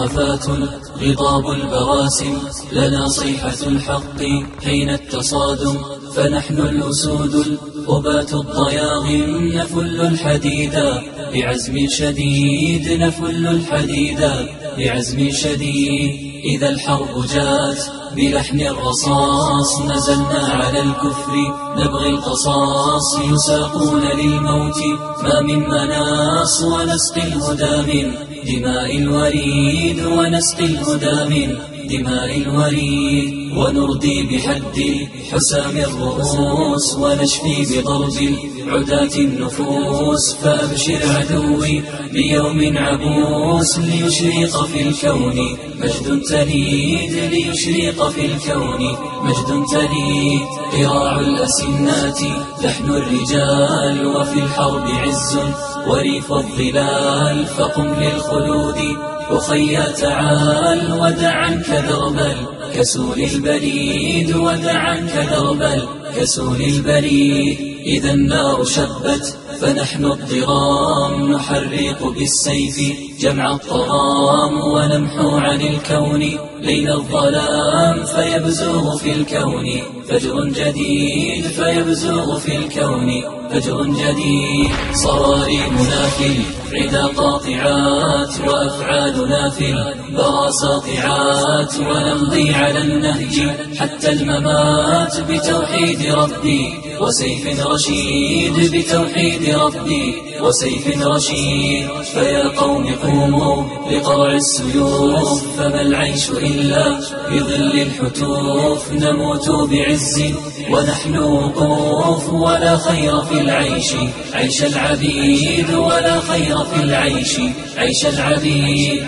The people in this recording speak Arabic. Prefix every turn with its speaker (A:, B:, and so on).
A: هفات غضاب البواسم لنا صيحة الحق حين التصادم. فنحن الأسود الأبات الضياغم نفل الحديدا بعزم شديد نفل الحديدا بعزم شديد. إذا الحرب جاءت بلحن الرصاص نزلنا على الكفر نبغي القصاص. يساقون للموت ما من مناص ونسقي الهدى من دماء الوريد ونسقي الهدى من دماء الوريد ونردي بحد حسام الرؤوس ونشفي بضرب عداة النفوس. فأبشر عدوي بيوم عبوس ليشرق في الكون مجد تليد ليشرق في الكون مجد تليد. قراع الأسنات لحن الرجال وفي الحرب عز وريف الظلال فقم للخلود. أخي تعال ودع عنك درب الكسول البريد ودع عنك درب الكسول البريد إذا النار شبت. فنحن الضرام نحرق بالسيف جمع الطغام ونمحو عن الكون ليل الظلام فيبزغ في الكون فجر جديد فيبزغ في الكون فجر جديد صواريمنا في العدا قاطعات وأفعالنا في البرى ساطعات ونمضي على النهج حتى الممات بتوحيد ربي وسيف رشيد بتوحيد ربي وسيف رشيد فيا قوم قوموا لقرع السيوف فما العيش إلا بظل الحتوف نموت بعز ونحن وقوف ولا خير في العيش عيش العبيد ولا خير في العيش عيش العبيد.